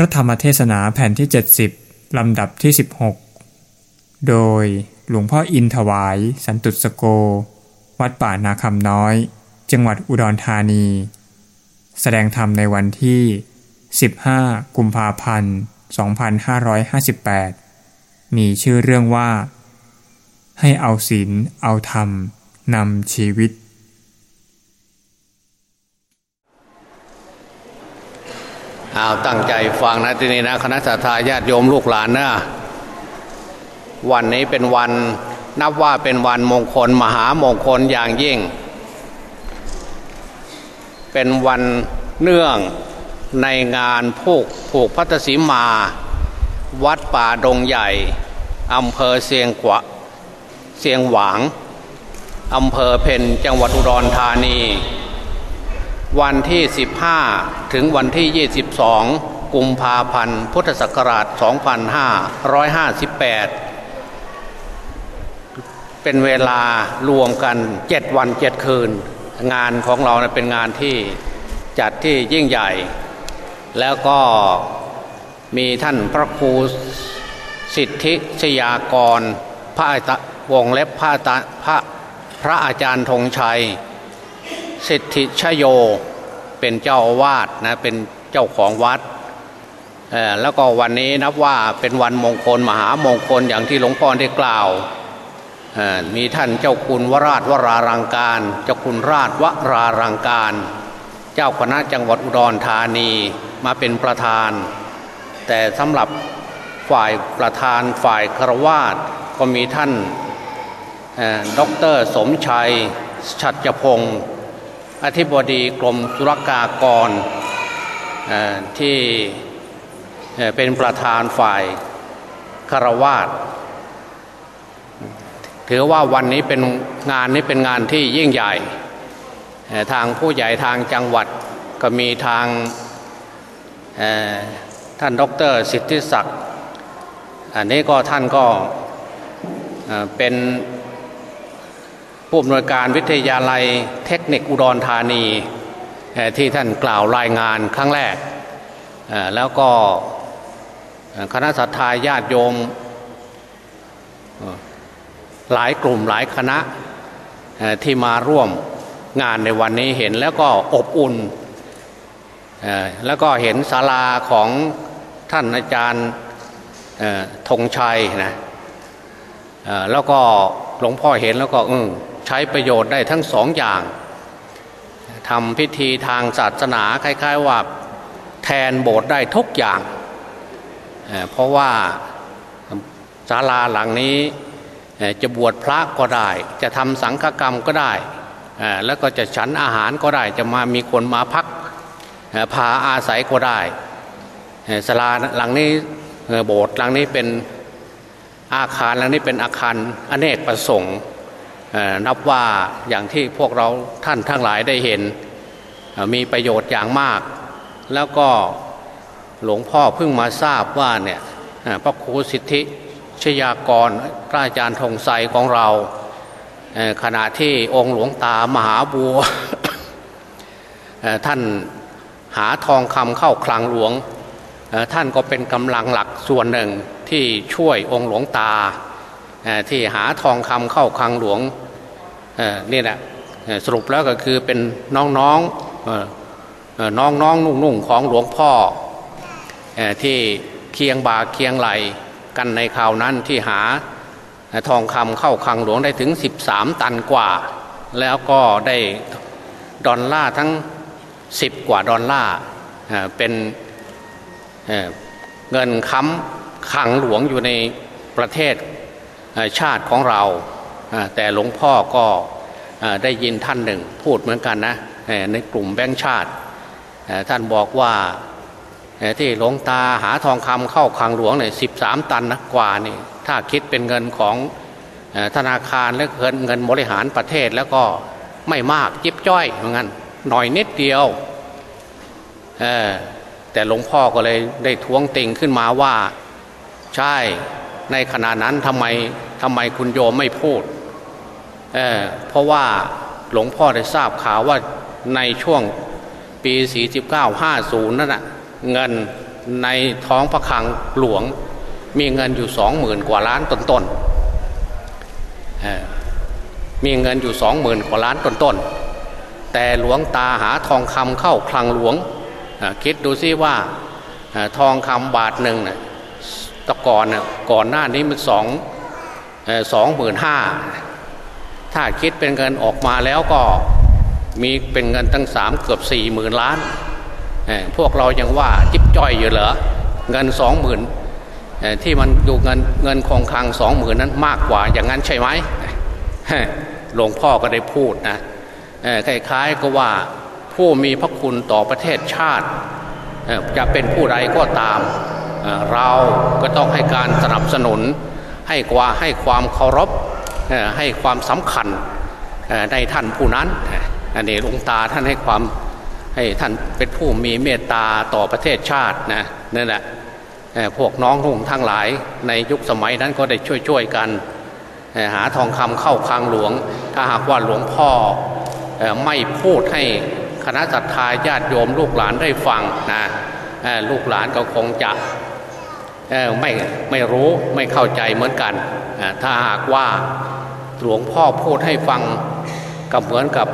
พระธรรมเทศนาแผ่นที่ 70 ลำดับที่ 16 โดยหลวงพ่ออินถวาย สันตุสโก วัดป่านาคำน้อย จังหวัดอุดรธานี แสดงธรรมในวันที่ 15 กุมภาพันธ์ 2558 มีชื่อเรื่องว่า ให้เอาศีลเอาธรรมนำชีวิต อาตั้งใจฟังนะที่นี้นะคณะสัตยาญาติโยมลูกหลานนะวันนี้เป็นวันนับว่าเป็นวันมงคลมหามงคลอย่างยิ่ง เป็นวันเนื่องในงานผูกผูกพัทสีมา วัดป่าดงใหญ่อำเภอเสียงขวะเสียงหวางอำเภอเพนจังหวัดอุดรธานี วันที่ 15 ถึงวันที่ 22 กุมภาพันธ์พุทธศักราช 2558 เป็นเวลารวมกัน 7 วัน 7 คืน งานของเราเป็นงานที่จัดที่ยิ่งใหญ่ แล้วก็มีท่านพระครูสิทธิชยากร พระวงเล็บพระพระพระอาจารย์ธงชัย สิทธิชโยเป็นเจ้าอาวาสนะเป็นเจ้าของวัดแล้วก็วันนี้นับว่าเป็นวันมงคลมหามงคลอย่างที่หลวงพ่อได้กล่าวมีท่านเจ้าคุณวราชวรารังการ เจ้าคุณราชวรารังการ เจ้าคณะจังหวัดอุดรธานีมาเป็นประธาน แต่สำหรับฝ่ายประธานฝ่ายฆราวาสก็มีท่านด็อกเตอร์สมชัยสัจจพงษ์ อธิบดีกรมศุลกากรที่เป็นประธานฝ่ายฆราวาสถือว่าวันนี้เป็นงานนี้เป็นงานที่ยิ่งใหญ่ ทางผู้ใหญ่ทางจังหวัดก็มีทางท่านดรสิทธิศักดิ์อันนี้ก็ท่านก็เป็น ผู้อำนวยการวิทยาลัยเทคนิคอุดรธานีที่ท่านกล่าวรายงานครั้งแรก แล้วก็คณะสัตยาญาติโยมหลายกลุ่มหลายคณะที่มาร่วมงานในวันนี้เห็นแล้วก็อบอุ่น แล้วก็เห็นศาลาของท่านอาจารย์ธงชัยนะแล้วก็หลวงพ่อเห็นแล้วก็เออ ใช้ประโยชน์ได้ทั้งสองอย่างทำพิธีทางศาสนาคล้าย ๆ ว่าแทนโบสถ์ได้ทุกอย่าง เพราะว่าศาลาหลังนี้จะบวชพระก็ได้ จะทำสังฆกรรมก็ได้ แล้วก็จะฉันอาหารก็ได้ จะมามีคนมาพักพาอาศัยก็ได้ศาลาหลังนี้โบสถ์หลังนี้เป็นอาคารหลังนี้เป็นอาคารอเนกประสงค์ นับว่าอย่างที่พวกเราท่านทั้งหลายได้เห็น มีประโยชน์อย่างมาก แล้วก็หลวงพ่อเพิ่งมาทราบว่าเนี่ยพระครูสิทธิชยากรพระอาจารย์ธงไซของเราขณะที่องค์หลวงตามหาบัวท่านหาทองคำเข้าคลังหลวง ท่านก็เป็นกำลังหลักส่วนหนึ่งที่ช่วยองค์หลวงตา ที่หาทองคำเข้าคลังหลวงนี่แหละสรุปแล้วก็คือเป็นน้องๆน้องน้องนุ่งนุ่งของหลวงพ่อที่เคียงบาเคียงไหลกันในคราวนั้นที่หาทองคำเข้าคลังหลวงได้ถึง 13 ตันกว่า แล้วก็ได้ดอลลาร์ทั้ง 10 กว่าดอลลาร์เป็นเงินค้ำขังหลวงอยู่ในประเทศ ชาติของเรา แต่หลวงพ่อก็ได้ยินท่านหนึ่งพูดเหมือนกันนะในกลุ่มแบงค์ชาติ ท่านบอกว่าที่หลวงตาหาทองคำเข้าคลังหลวงเนี่ยสิบสามตันนะกว่านี่ถ้าคิดเป็นเงินของธนาคารและเงินเงินบริหารประเทศแล้วก็ไม่มากจิบจ้อยเหมือนกันหน่อยนิดเดียวแต่หลวงพ่อก็เลยได้ท้วงติงขึ้นมาว่า ใช่ในขณะนั้นทำไม ทำไมคุณโยมไม่พูดเเพราะว่าหลวงพ่อได้ทราบข่าวว่าในช่วงปี 4950 นั่นนะเงินในท้องพระคลังหลวงมีเงินอยู่สองหมื่นกว่าล้านต้นๆมีเงินอยู่สองหมื่นกว่าล้านต้นๆแต่หลวงตาหาทองคำเข้าคลังหลวงคิดดูซิว่าทองคำบาทหนึ่งนะตะก่อนนะก่อนหน้านี้มันสอง สองหมื่นห้าถ้าคิดเป็นเงินออกมาแล้วก็มีเป็นเงินตั้งสามเกือบสี่หมื่นล้าน พวกเรายังว่าจิบจ้อยอยู่เหรอเงินสองหมื่นที่มันอยู่เงินเงินคงคลังสองหมื่นนั้นมากกว่าอย่างนั้นใช่ไหมหลวงพ่อก็ได้พูดนะคล้ายๆก็ว่าผู้มีพระคุณต่อประเทศชาติ จะเป็นผู้ใดก็ตาม เราก็ต้องให้การสนับสนุน ให้กว่าให้ความเคารพให้ความสำคัญในท่านผู้นั้นอันนี้หลวงตาท่านให้ความให้ท่านเป็นผู้มีเมตตาต่อประเทศชาตินะนั่นแหละพวกน้องหุ่งทั้งหลายในยุคสมัยนั้นก็ได้ช่วยๆกันหาทองคำเข้าคลังหลวง ถ้าหากว่าหลวงพ่อไม่พูดให้คณะสัตยาญาติโยมลูกหลานได้ฟังนะลูกหลานก็คงจะ ไม่ไม่รู้ไม่เข้าใจเหมือนกัน ถ้าหากว่าหลวงพ่อพูดให้ฟังกับเหมือนกับ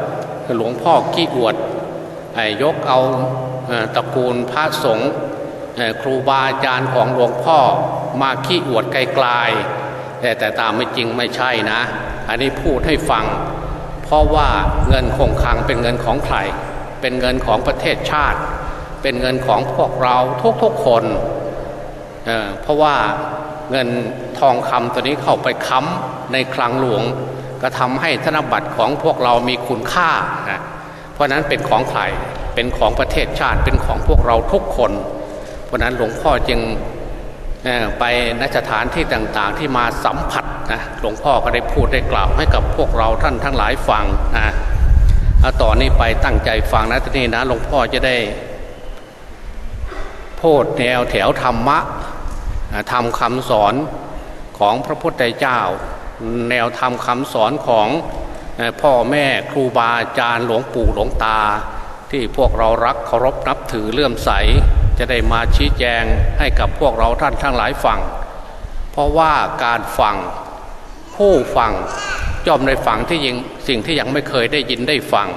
หลวงพ่อกี้อวดยกเอาตระกูลพระสงฆ์ครูบาอาจารย์ของหลวงพ่อมาขี้อวดไกลๆแต่แต่ตามไม่จริงไม่ใช่นะ อันนี้พูดให้ฟัง เพราะว่าเงินคงคลังเป็นเงินของใคร เป็นเงินของประเทศชาติ เป็นเงินของพวกเราทุกๆคน เพราะว่าเงินทองคำตัวนี้เข้าไปค้ำในคลังหลวง ก็ทำให้ธนบัตรของพวกเรามีคุณค่านะเพราะนั้นเป็นของใครเป็นของประเทศชาติเป็นของพวกเราทุกคน เพราะนั้นหลวงพ่อจึงไปนสถานที่ต่างๆที่มาสัมผัสนะหลวงพ่อก็ได้พูดได้กล่าวให้กับพวกเราท่านทั้งหลายฟังนะต่อนนี้ไปตั้งใจฟังนะทีนี้นะหลวงพ่อจะได้พูดแนวแถวธรรมะ ทำคำสอนของพระพุทธเจ้า แนวทำคำสอนของพ่อแม่ครูบาอาจารย์หลวงปู่หลวงตา ที่พวกเรารักเคารพนับถือเลื่อมใส จะได้มาชี้แจงให้กับพวกเราท่านทั้งหลายฟัง เพราะว่าการฟังผู้ฟังจอมในฟังที่ยิงสิ่งที่ยังไม่เคยได้ยินได้ฟัง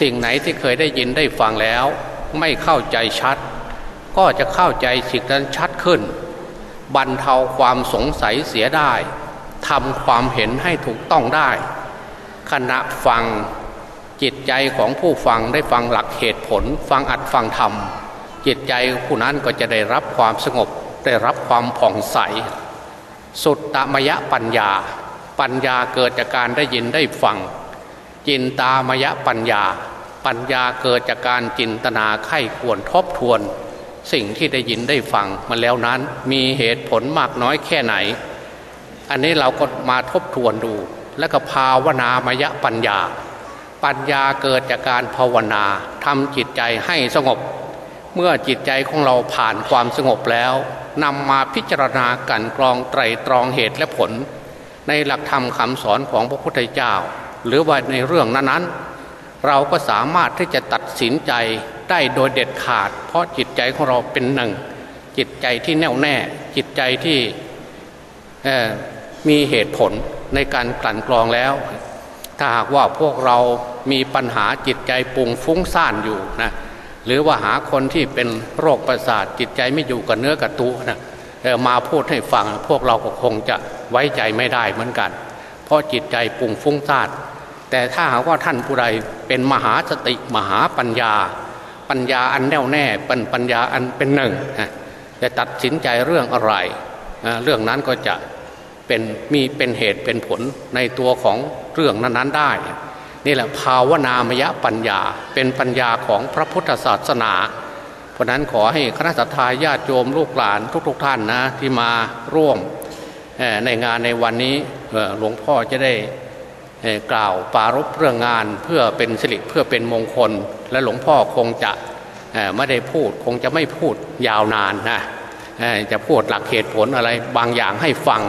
สิ่งไหนที่เคยได้ยินได้ฟังแล้ว ไม่เข้าใจชัด ก็จะเข้าใจสิ่งนั้นชัดขึ้น บรรเทาความสงสัยเสียได้ทำความเห็นให้ถูกต้องได้ ขณะฟังจิตใจของผู้ฟังได้ฟังหลักเหตุผล ฟังอัดฟังธรรม จิตใจผู้นั้นก็จะได้รับความสงบได้รับความผ่องใส สุดตมยะปัญญา ปัญญาเกิดจากการได้ยินได้ฟัง จินตามยะปัญญา ปัญญาเกิดจากการจินตนาไข้ควรทบทวน สิ่งที่ได้ยินได้ฟังมาแล้วนั้น มีเหตุผลมากน้อยแค่ไหน อันนี้เราก็มาทบทวนดู แล้วก็ภาวนามยปัญญา ปัญญาเกิดจากการภาวนาทำจิตใจให้สงบ เมื่อจิตใจของเราผ่านความสงบแล้วนำมาพิจารณากันกรองไตรตรองเหตุและผล ในหลักธรรมคำสอนของพระพุทธเจ้า หรือว่าในเรื่องนั้นๆ เราก็สามารถที่จะตัดสินใจได้โดยเด็ดขาด เพราะจิตใจของเราเป็นหนึ่ง จิตใจที่แน่วแน่ จิตใจที่มีเหตุผลในการกลั่นกรองแล้ว ถ้าหากว่าพวกเรามีปัญหาจิตใจปุงฟุ้งซ่านอยู่นะหรือว่าหาคนที่เป็นโรคประสาทจิตใจไม่อยู่กับเนื้อกับตัวนะมาพูดให้ฟังพวกเราก็คงจะไว้ใจไม่ได้เหมือนกัน เพราะจิตใจปุงฟุ้งซ่าน แต่ถ้าหากว่าท่านผู้ใดเป็นมหาสติมหาปัญญา ปัญญาอันแน่วแน่เป็นปัญญาอันเป็นหนึ่งจะตัดสินใจเรื่องอะไร เรื่องนั้นก็จะเป็นมีเป็นเหตุเป็นผลในตัวของเรื่องนั้นๆได้ นี่แหละภาวนามยปัญญาเป็นปัญญาของพระพุทธศาสนา เพราะนั้นขอให้คณะสัตยาญาติโยมลูกหลานทุกๆทท่านนะที่มาร่วมในงานในวันนี้หลวงพ่อจะได้ กล่าวปารบเรื่องงานเพื่อเป็นสิริเพื่อเป็นมงคล และหลวงพ่อคงจะไม่ได้พูดคงจะไม่พูดยาวนานนะจะพูดหลักเหตุผลอะไรบางอย่างให้ฟัง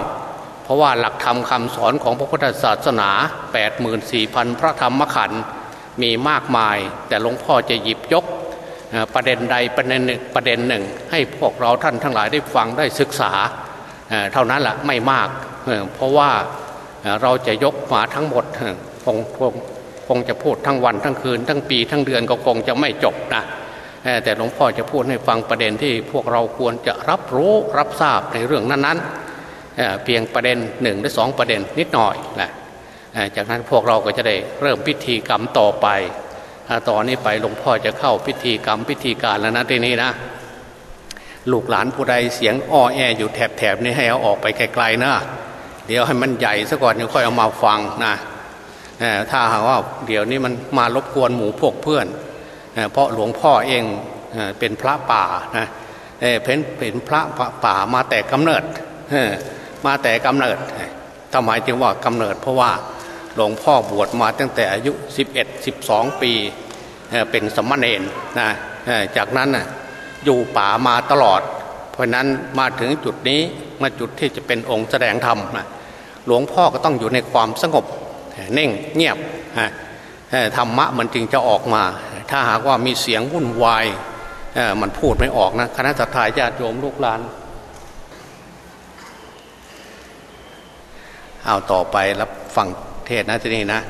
เพราะว่าหลักธรรมคำสอนของพระพุทธศาสนา 84,000 พระธรรมขันธ์มีมากมาย แต่หลวงพ่อจะหยิบยกประเด็นใดประเด็นหนึ่งประเด็นหนึ่ง ให้พวกเราท่านทั้งหลายได้ฟังได้ศึกษาเท่านั้นแหละไม่มากเพราะว่า เราจะยกมาทั้งหมดคงคงคงจะพูดทั้งวันทั้งคืน ทั้งปีทั้งเดือนก็คงจะไม่จบนะแต่หลวงพ่อจะพูดให้ฟังประเด็นที่พวกเราควรจะรับรู้รับทราบในเรื่องนั้นๆเพียงประเด็นหนึ่งหรือสองประเด็นนิดหน่อยแหละจากนั้นพวกเราก็จะได้เริ่มพิธีกรรมต่อไปต่อนนี้ไปหลวงพ่อจะเข้าพิธีกรรมพิธีการแล้วนะทีนี้นะลูกหลานผู้ใดเสียงอ้อแออยู่แถบแถบนี้ให้เอาออกไปไกลๆนะ เดี๋ยวให้มันใหญ่ซะก่อนเดี๋ยวค่อยเอามาฟังนะถ้าหากว่าเดี๋ยวนี้มันมารบกวนหมู่พวกเพื่อนเพราะหลวงพ่อเองเป็นพระป่านะเป็นเป็นพระป่ามาแต่กำเนิดมาแต่กำเนิดทำไมจึงว่ากำเนิด เพราะว่าหลวงพ่อบวชมาตั้งแต่อายุ 11 12 ปีเป็นสมณเณรนะจากนั้นอยู่ป่ามาตลอด เพราะนั้นมาถึงจุดนี้มาจุดที่จะเป็นองค์แสดงธรรมนะ หลวงพ่อก็ต้องอยู่ในความสงบเน่งเงียบธรรมะมันจึงจะออกมา ถ้าหากว่ามีเสียงวุ่นวายมันพูดไม่ออกนะคณะสัตยาญาติโยมลูกหลานเอาต่อไปรับฟังเทศนะที่นี่นะ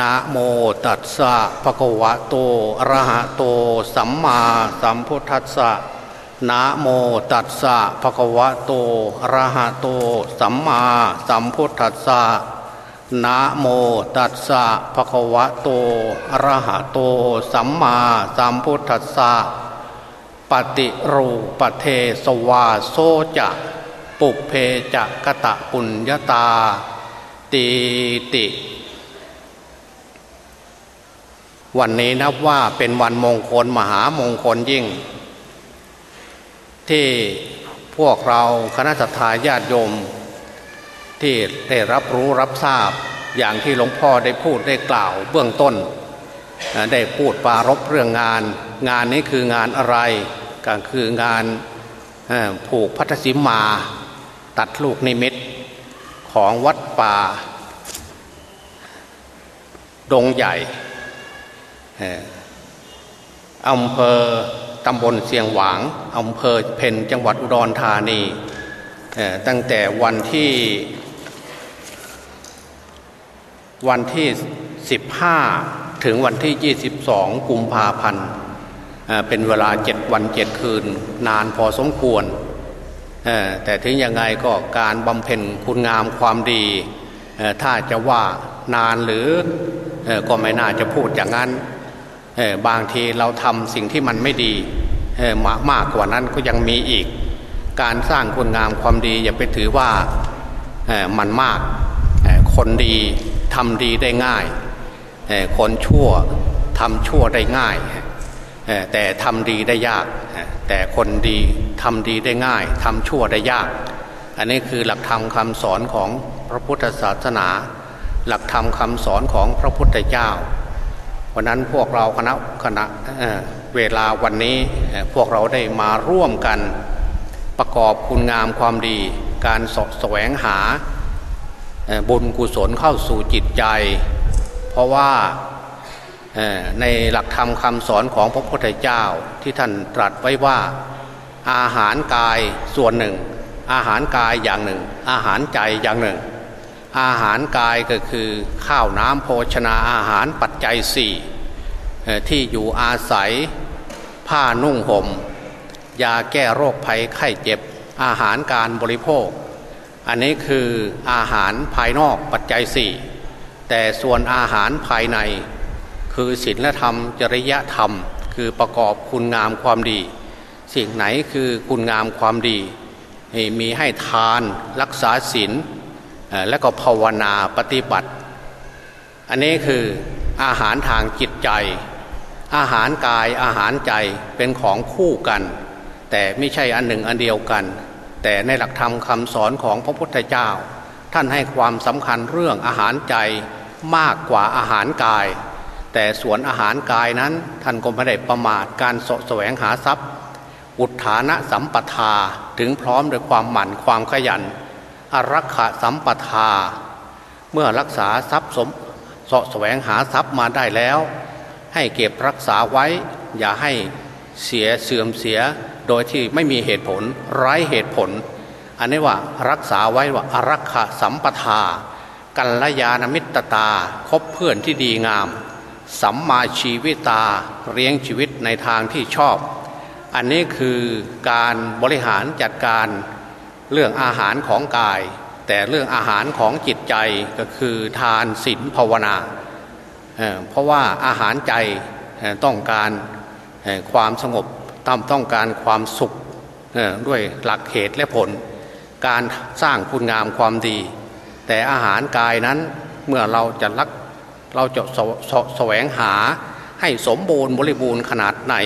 นะโมตัสสะภะคะวะโตอะระหะโต สัมมาสัมพุทธัสสะ นะโมตัสสะภะคะวะโตอะระหะโต สัมมาสัมพุทธัสสะนะโมตัสสะภะคะวะโตอะระหะโต สัมมาสัมพุทธัสสะปฏิรูปเทสวาโซจะปุเพจะกะตะปุญญาตาตีติ วันนี้นับว่าเป็นวันมงคลมหามงคลยิ่ง ที่พวกเราคณะสัตยาญาติโยม ที่ได้รับรู้รับทราบอย่างที่หลวงพ่อได้พูดได้กล่าวเบื้องต้น ได้พูดปารบเรื่องงาน งานนี้คืองานอะไรก็คืองานผูกพัทธิมาตัดลูกนิมิตของวัดป่า ดงใหญ่อำเภอ ตำบลเสียงหวางอำเภอเพนจังหวัดอุดรธานีตั้งแต่วันที่ วันที่ 15 ถึงวันที่ 22 กุมภาพันธ์เป็นเวลาเจ็ดวันเจ็ดคืนนานพอสมควร แต่ถึงยังไงก็การบำเพ็ญคุณงามความดี ถ้าจะว่านานหรือก็ไม่น่าจะพูดอย่างนั้น บางทีเราทำสิ่งที่มันไม่ดีมามากกว่านั้นก็ยังมีอีก การสร้างคุณงามความดีอย่าไปถือว่ามันมากคนดีทำดีได้ง่าย คนชั่วทำชั่วได้ง่าย แต่ทำดีได้ยาก แต่คนดีทำดีได้ง่ายทำชั่วได้ยาก อันนี้คือหลักธรรมคำสอนของพระพุทธศาสนา หลักธรรมคำสอนของพระพุทธเจ้า วันนั้นพวกเราคณะคณะเวลาวันนี้พวกเราได้มาร่วมกันประกอบคุณงามความดี การสแสวงหาบุญกุศลเข้าสู่จิตใจ เพราะว่าในหลักธรรมคำสอนของพระพุทธเจ้าที่ท่านตรัสไว้ว่าอาหารกายส่วนหนึ่ง อาหารกายอย่างหนึ่ง อาหารใจอย่างหนึ่ง อาหารกายก็คือข้าวน้ำโภชนาอาหารปัจจัยสี่ที่อยู่อาศัยผ้านุ่งหม่มยาแก้โรคภัยไข้เจ็บ อาหารการบริโภค อันนี้คืออาหารภายนอกปัจจัยสี่แต่ส่วนอาหารภายใน คือศีลธรรม จริยธรรม คือประกอบคุณงามความดี สิ่งไหนคือคุณงามความดี มีให้ทานรักษาศีล และก็ภาวนาปฏิบัติ อันนี้คืออาหารทางจิตใจ อาหารกายอาหารใจเป็นของคู่กัน แต่ไม่ใช่อันหนึ่งอันเดียวกัน แต่ในหลักธรรมคำสอนของพระพุทธเจ้า ท่านให้ความสำคัญเรื่องอาหารใจมากกว่าอาหารกาย แต่ส่วนอาหารกายนั้นท่านก็ไม่ได้ประมาทการสแสวงหาทรัพย์ อุทานะสัมปทาถึงพร้อมด้วยความหมั่นความขยัน อรักขะสัมปทา เมื่อรักษาทรัพย์สมเสาะแสวงหาทรัพย์มาได้แล้ว ให้เก็บรักษาไว้ อย่าให้เสียเสื่อมเสียโดยที่ไม่มีเหตุผลไร้เหตุผล อันนี้ว่ารักษาไว้ว่าอารักขาสัมปทา กัลยาณมิตรตาคบเพื่อนที่ดีงาม สัมมาชีวิตาเลี้ยงชีวิตในทางที่ชอบ อันนี้คือการบริหารจัดการ เรื่องอาหารของกาย แต่เรื่องอาหารของจิตใจก็คือทานศีลภาวนาเเพราะว่าอาหารใจต้องการความสงบตามต้องการความสุขด้วยหลักเหตุและผล การสร้างคุณงามความดี แต่อาหารกายนั้นเมื่อเราจะรักเราจะสสแสวงหาให้สมบูรณ์บริบูรณ์ขนาดไหน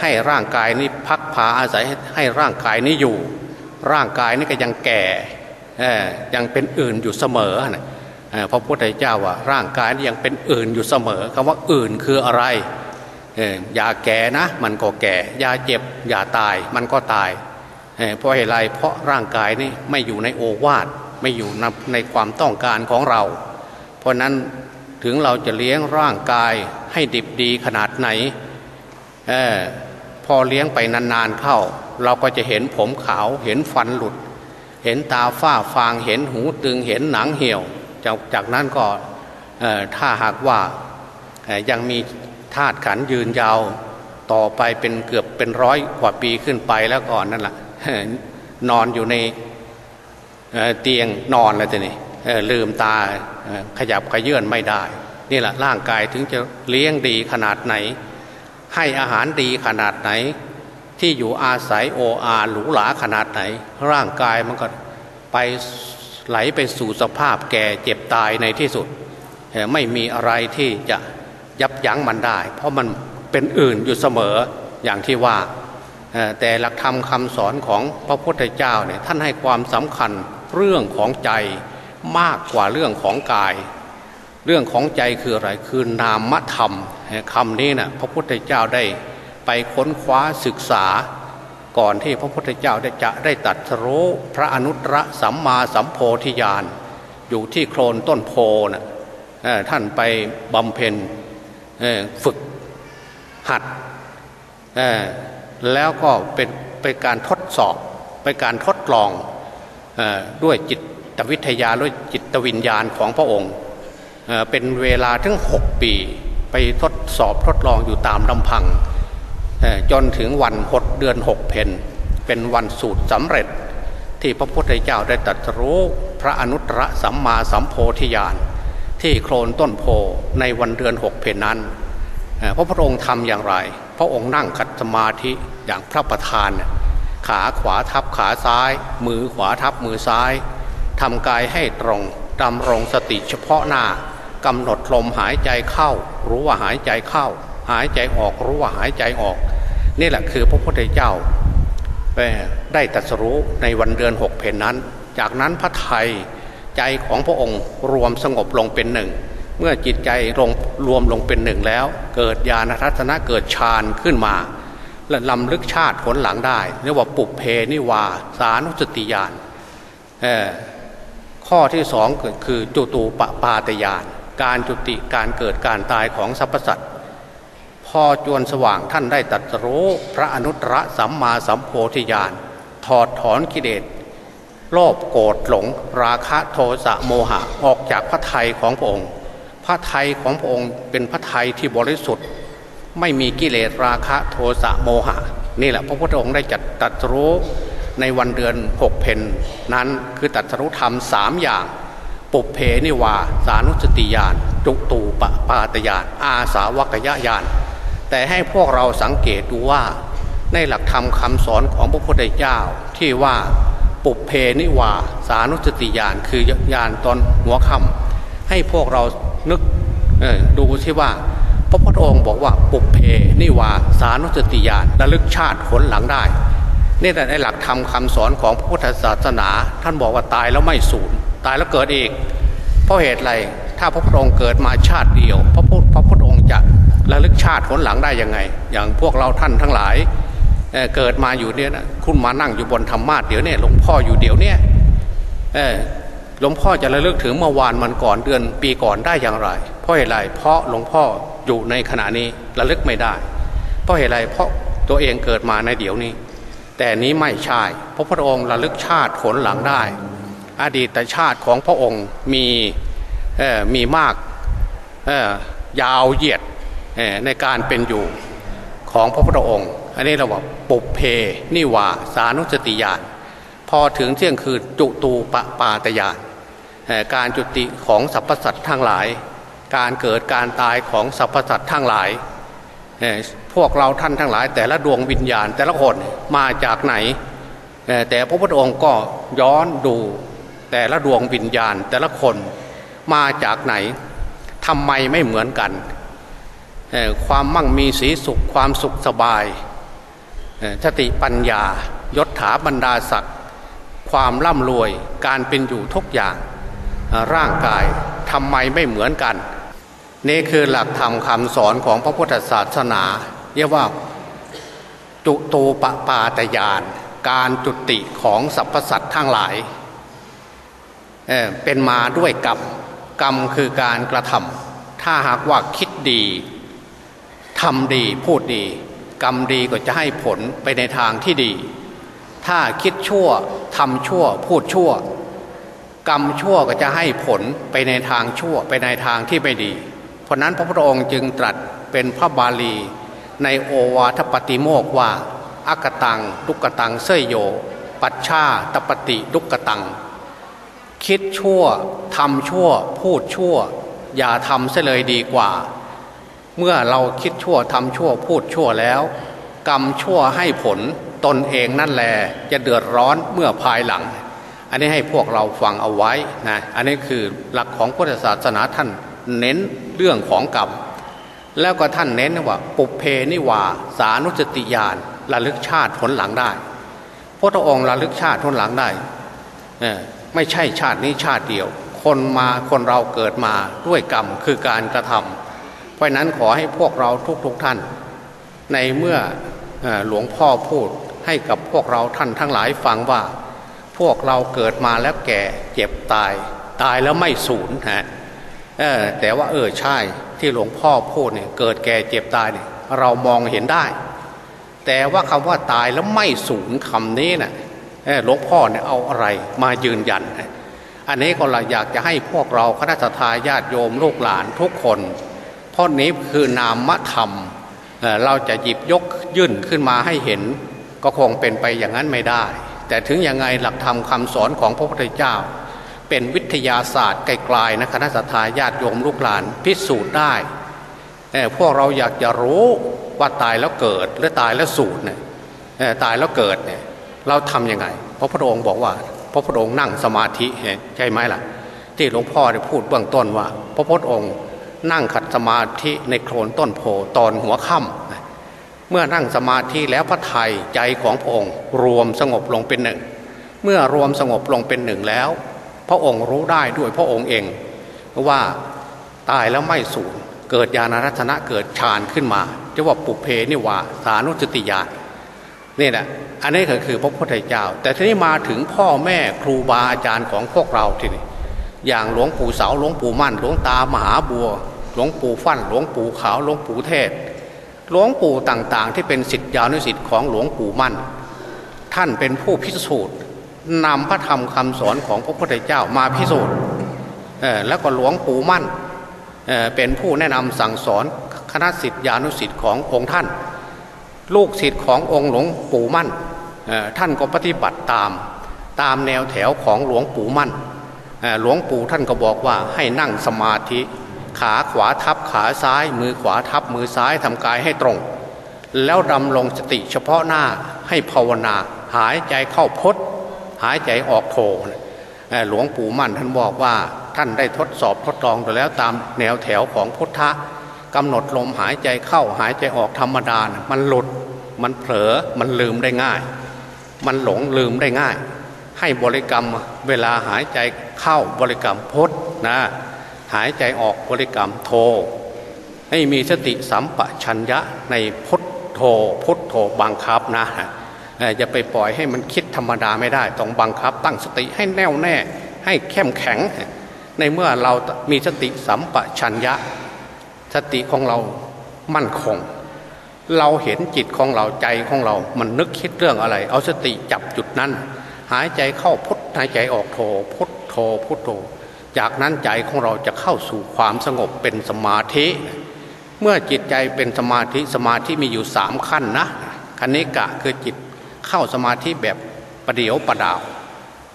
ให้ร่างกายนี้พักพาอาศัยให้ร่างกายนี้อยู่ ร่างกายนี้ก็ยังแก่ยังเป็นอื่นอยู่เสมอนะพระพุทธเจ้าว่าร่างกายนี้ยังเป็นอื่นอยู่เสมอคำว่าอื่นคืออะไรอย่าแก่นะ มันก็แก่อย่าเจ็บอย่าตายมันก็ตายเพราะอะไรเพราะร่างกายนี้ไม่อยู่ในโอวาทไม่อยู่ในความต้องการของเรา เพราะนั้นถึงเราจะเลี้ยงร่างกายให้ดิบดีขนาดไหนอพอเลี้ยงไปนานๆเข้า เราก็จะเห็นผมขาว เห็นฟันหลุด เห็นตาฝ้าฟางเห็นหูตึงเห็นหนังเหี่ยว จากจากนั้นก็ถ้าหากว่ายังมีธาตุขันยืนยาวต่อไปเป็นเกือบเป็นร้อยกว่าปีขึ้นไปแล้วก่อนนั่นแหละนอนอยู่ในเตียงนอนเลยทีนี้ลืมตาขยับขยื่นไม่ได้ นี่แหละร่างกายถึงจะเลี้ยงดีขนาดไหน ให้อาหารดีขนาดไหน ที่อยู่อาศัยโออาหรูหราขนาดไหน ร่างกายมันก็ไปไหลไปสู่สภาพแก่เจ็บตายในที่สุด ไม่มีอะไรที่จะยับยั้งมันได้ เพราะมันเป็นอื่นอยู่เสมออย่างที่ว่า แต่หลักธรรมคำสอนของพระพุทธเจ้าเนี่ยท่านให้ความสำคัญเรื่องของใจมากกว่าเรื่องของกาย เรื่องของใจคืออะไรคือนามธรรมคำนี้นะพระพุทธเจ้าได้ ไปค้นคว้าศึกษา ก่อนที่พระพุทธเจ้าได้จะได้ตัดรู้พระอนุตตรสัมมาสัมโพธิญาณอยู่ที่โคลนต้นโพนะท่านไปบำเพ็ญฝึกหัดแล้วก็เป็นเป็นการทดสอบเป็นการทดลองอด้วยจิตวิทยาด้วยจิตวิญญาณของพระองค์เป็นเวลาถึงหกปี ไปทดสอบทดลองอยู่ตามลำพัง จนถึงวันหดเดือนหกเพนเป็นวันสูตรสำเร็จ ที่พระพุทธเจ้าได้ตรัสรู้พระอนุตตรสัมมาสัมโพธิญาณที่โคลนต้นโพในวันเดือนหกเพนนั้นพระพุทธองค์ทำอย่างไร พระองค์นั่งขัดสมาธิอย่างพระประธาน ขาขวาทับขาซ้าย มือขวาทับมือซ้ายทำกายให้ตรงดำรงสติเฉพาะหน้ากำหนดลมหายใจเข้า รู้ว่าหายใจเข้า หายใจออกรู้ว่าหายใจออก นี่แหละคือพระพุทธเจ้าได้ตรัสรู้ในวันเดือนหกเพนนั้น จากนั้นพระไทยใจของพระองค์รวมสงบลงเป็นหนึ่ง เมื่อจิตใจลงรวมลงเป็นหนึ่งแล้ว เกิดญาณทัศนะเกิดฌานขึ้นมาและลำลึกชาติผลหลังได้เรียกว่าปุเพนิวาสานุสติญาณข้อที่สองคือจุตูปปาตยาน การจุติการเกิดการตายของสรรพสัตว์ อจวนสว่างท่านได้ตัดรู้พระอนุตตรสัมมาสัมโพธิญาณถอดถอนกิเลสโลภโกรธหลง ราคะโทสะโมหะออกจากพระไทยของพระองค์ พระไทยของพระองค์เป็นพระไทยที่บริสุทธิ์ ไม่มีกิเลสราคะโทสะโมหะ นี่แหละพระพุทธองค์ได้จัดตัดรู้ในวันเดือนหกเพนนั้นคือตัดรู้ธรรมสามอย่าง ปุเพนิวาสานุสติญาณจุตูปปาตญาณอาสาวกยญาณ แต่ให้พวกเราสังเกตดูว่าในหลักธรรมคำสอนของพระพุทธเจ้าที่ว่าปุเพนิวาสานุสติญาณคือยานตอนหัวค่ำให้พวกเรานึกดูที่ว่า พระพุทธองค์บอกว่าปุเพนิวาสานุสติญาณระลึกชาติผลหลังได้นี่แต่ในหลักธรรมคาสอนของพระพุทธศาสนา ท่านบอกว่าตายแล้วไม่สูญตายแล้วเกิดอีกเพราะเหตุอะไรถ้าพระพุทธองค์เกิดมาชาติเดียว พระพุทธพระพุทธองค์จะ ระลึกชาติผลหลังได้ยังไง อย่างพวกเราท่านทั้งหลายเเกิดมาอยู่เนี่ยนะคุณมานั่งอยู่บนธรรมาทเดี๋ยวเนี้หลวงพ่ออยู่เดี๋ยวเนี้หหลวงพ่อจะระลึกถึงเมื่อวานมันก่อนเดือนปีก่อนได้อย่างไร เพราะเหตุไรเพราะหลวงพ่ออยู่ในขณะนี้ระลึกไม่ได้ เพราะเหตุไรเพราะตัวเองเกิดมาในเดี๋ยวนี้ แต่นี้ไม่ใช่เพราะพระองค์ระลึกชาติผลหลังได้ อดีตชาติของพระองค์มีมีมากยาวเหยียด ในการเป็นอยู่ของพระพุทธองค์ อันนี้เราว่าปุเพนิวาสานุสติญาณพอถึงเที่ยงคืนจุตูปปาตญาณการจุติของสรรพสัตว์ทั้งหลาย การเกิดการตายของสรรพสัตว์ทั้งหลายพวกเราท่านทั้งหลาย แต่ละดวงวิญญาณแต่ละคนมาจากไหน แต่พระพุทธองค์ก็ย้อนดูแต่ละดวงวิญญาณแต่ละคนมาจากไหนทำไมไม่เหมือนกัน ความมั่งมีสีสุขความสุขสบายสติปัญญายศถาบรรดาศักดิ์ความร่ำรวยการเป็นอยู่ทุกอย่างร่างกายทำไมไม่เหมือนกัน นี่คือหลักธรรมคำสอนของพระพุทธศาสนาเรียกว่าจุตูปปาตยาน การจุติของสรรพสัตว์ทั้งหลายเเป็นมาด้วยกรรมกรรมคือการกระทำถ้าหากว่าคิดดี ทำดีพูดดี กรรมดีก็จะให้ผลไปในทางที่ดี ถ้าคิดชั่วทำชั่ว พูดชั่ว กรรมชั่วก็จะให้ผลไปในทางชั่วไปในทางที่ไม่ดี เพราะนั้นพระพุทธองค์จึงตรัสเป็นพระบาลีในโอวาทปฏิโมกว่าอากตังลุกตังเสยโย ปัชชาตปฏิลุกตัง คิดชั่วทำชั่ว พูดชั่ว อย่าทำเสเลยดีกว่า เมื่อเราคิดชั่วทำชั่วพูดชั่วแล้ว กรรมชั่วให้ผลตนเองนั่นแหละจะเดือดร้อนเมื่อภายหลัง อันนี้ให้พวกเราฟังเอาไว้นะอันนี้คือหลักของพุทธศาสนาท่านเน้นเรื่องของกรรมแล้วก็ท่านเน้นว่า ปุเพนิวาสานุสติญาณระลึกชาติผลหลังได้พระองค์ระลึกชาติผลหลังได้ไม่ใช่ชาตินี้ชาติเดียว คนมาคนเราเกิดมาด้วยกรรมคือการกระทำ เพราะนั้นขอให้พวกเราทุกๆทท่าน ในเมื่อหลวงพ่อพูดให้กับพวกเราท่านทั้งหลายฟังว่า พวกเราเกิดมาแล้วแก่เจ็บตาย ตายแล้วไม่สูญฮะแต่ว่าเออใช่ที่หลวงพ่อพูดเนี่ยเกิดแก่เจ็บตายเนี่ยเรามองเห็นได้ แต่ว่าคำว่าตายแล้วไม่สูญคำนี้นะ่ะหลวงพ่อเนี่ยเอาอะไรมายืนยัน อันนี้ก็เราอยากจะให้พวกเราคณะทาญาติโยมลูกหลานทุกคน เพราะนี้คือนามธรรมเราจะหยิบยกยื่นขึ้นมาให้เห็น ก็คงเป็นไปอย่างนั้นไม่ได้ แต่ถึงยังไงหลักธรรมคำสอนของพระพุทธเจ้า เป็นวิทยาศาสตร์ไกลๆนะคณะทาญาติโยมลูกหลานพิสูจน์ได้พวกเราอยากจะรู้ว่าตายแล้วเกิดหรือตายแล้วสูญเนี่ยตายแล้วเกิดเนี่ยเราทำยังไงพระพุทธองค์บอกว่า พระพุทธองค์นั่งสมาธิใช่ไหมล่ะ ที่หลวงพ่อได้พูดเบื้องต้นว่า พระพุทธองค์ นั่งขัดสมาธิในโคลนต้นโพตอนหัวค่ำเมื่อนั่งสมาธิแล้วพระไทยใจของพระองค์ รวมสงบลงเป็นหนึ่ง เมื่อรวมสงบลงเป็นหนึ่งแล้ว พระองค์รู้ได้ด้วยพระองค์เองว่าตายแล้วไม่สูญเกิดญาณรัตนะเกิดฌานขึ้นมาจะว่าปุเพนิวาสานุสติญาณนี่แหละอันนี้ก็คือพระพุทธเจ้า แต่ทีนี้มาถึงพ่อแม่ครูบาอาจารย์ของพวกเราทีนี้อย่างหลวงปู่เสาหลวงปู่มั่นหลวงตามหาบัว หลวงปู่ฟั่นหลวงปู่ขาวหลวงปู่เทศ หลวงปู่ต่างๆ ที่เป็นสิทธิยานุสิทธิ์ของหลวงปู่มั่น ท่านเป็นผู้พิสูจน์นำพระธรรมคำสอนของพระพุทธเจ้ามาพิสูจน์แล้วก็หลวงปู่มั่นเเป็นผู้แนะนำสั่งสอนคณะสิทธิยานุสิทธิ์ขององค์ท่าน ลูกศิษย์ขององค์หลวงปู่มั่นท่านก็ปฏิบัติตามตามแนวแถวของหลวงปู่มั่นหลวงปู่ท่านก็บอกว่าให้นั่งสมาธิ ขาขวาทับขาซ้าย มือขวาทับมือซ้ายทำกายให้ตรง แล้วดำลงสติเฉพาะหน้าให้ภาวนา หายใจเข้าพดหายใจออกโทหลวงปู่มั่นท่านบอกว่าท่านได้ทดสอบทดลองไปแล้วตามแนวแถวของพุทธะกำหนดลมหายใจเข้าหายใจออกธรรมดานะมันหลุด มันเผลอ มันลืมได้ง่าย มันหลงลืมได้ง่าย ให้บริกรรมเวลาหายใจเข้าบริกรรมพดนะ หายใจออกบริกรรมโท ให้มีสติสัมปชัญญะในพุทโธพุทโธบังคับนะจะไปปล่อยให้มันคิดธรรมดาไม่ได้ ต้องบังคับ ตั้งสติให้แน่วแน่ ให้เข้มแข็ง ในเมื่อเรามีสติสัมปชัญญะ สติของเรามั่นคง เราเห็นจิตของเราใจของเรา มันนึกคิดเรื่องอะไร เอาสติจับจุดนั้น หายใจเข้าพุทหายใจออกโทพุทโทพุทโท จากนั้นใจของเราจะเข้าสู่ความสงบเป็นสมาธิ เมื่อจิตใจเป็นสมาธิสมาธิมีอยู่สามขั้นนะคณิกะคือจิตเข้าสมาธิแบบประเดียวประดาว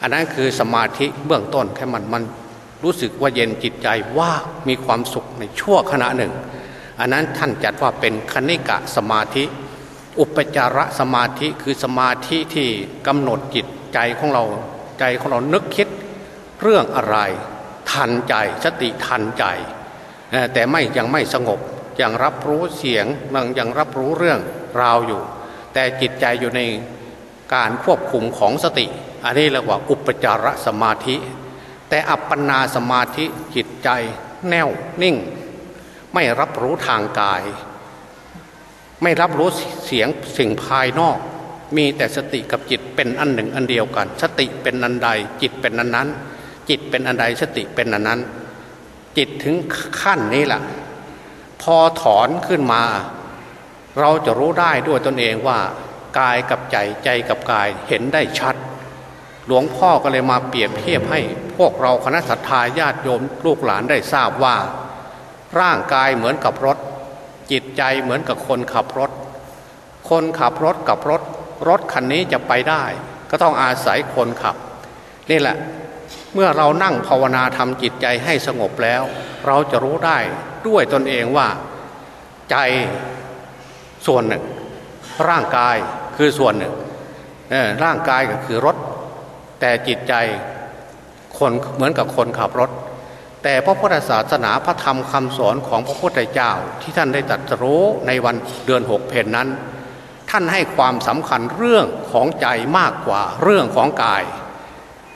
อันนั้นคือสมาธิเบื้องต้นแค่มันมันรู้สึกว่าเย็นจิตใจว่ามีความสุขในชั่วขณะหนึ่ง อันนั้นท่านจัดว่าเป็นคณิกะสมาธิ อุปจารสมาธิคือสมาธิที่กำหนดจิตใจของเราใจของเรานึกคิดเรื่องอะไร ทันใจสติทันใจ แต่ไม่ยังไม่สงบยังรับรู้เสียงยังยังรับรู้เรื่องราวอยู่ แต่จิตใจอยู่ในการควบคุมของสติ อันนี้เรียกว่าอุปจารสมาธิ แต่อัปปนาสมาธิจิตใจแน่วนิ่ง ไม่รับรู้ทางกาย ไม่รับรู้เสียงสิ่งภายนอก มีแต่สติกับจิตเป็นอันหนึ่งอันเดียวกัน สติเป็นอันใดจิตเป็นอันนั้น จิตเป็นอันใดสติเป็นอันนั้น จิตถึงขั้นนี้แหละพอถอนขึ้นมา เราจะรู้ได้ด้วยตนเองว่ากายกับใจใจกับกายเห็นได้ชัด หลวงพ่อก็เลยมาเปรียบเทียบให้พวกเราคณะสัตยาญาติโยมลูกหลานได้ทราบว่า ร่างกายเหมือนกับรถ จิตใจเหมือนกับคนขับรถ คนขับรถกับรถ รถคันนี้จะไปได้ ก็ต้องอาศัยคนขับ นี่แหละ เมื่อเรานั่งภาวนาทำจิตใจให้สงบแล้ว เราจะรู้ได้ด้วยตนเองว่าใจส่วนหนึ่ง ร่างกายคือส่วนหนึ่งร่างกายก็คือรถ แต่จิตใจคนเหมือนกับคนขับรถ แต่พระพุทธศาสนาพระธรรมคำสอนของพระพุทธเจ้าที่ท่านได้ตรัสรู้ในวันเดือนหกเพนนั้น ท่านให้ความสำคัญเรื่องของใจมากกว่าเรื่องของกาย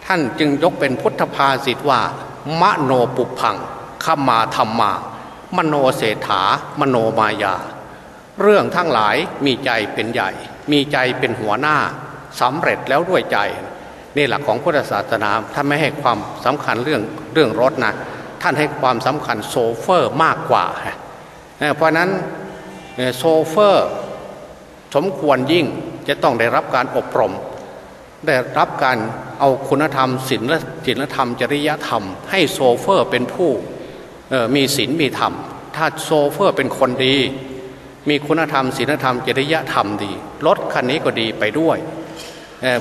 ท่านจึงยกเป็นพุทธภาษิตว่ามโนปุพังขมาธรรมา มโนเศรษฐามโนมายา เรื่องทั้งหลายมีใจเป็นใหญ่ มีใจเป็นหัวหน้าสำเร็จแล้วด้วยใจนี่หลักของพุทธศาสนาท่านไม่ให้ความสำคัญเรื่องเรื่องรถนะท่านให้ความสำคัญโซเฟอร์มากกว่า เพราะนั้นโชเฟอร์สมควรยิ่งจะต้องได้รับการอบรม ได้รับการ เอาคุณธรรมศีลศีลธรรม จริยธรรม ให้โชเฟอร์เป็นผู้มีศีลมีธรรม ถ้าโชเฟอร์เป็นคนดี มีคุณธรรมศีลธรรม จริยธรรมดีรถคันนี้ก็ดีไปด้วย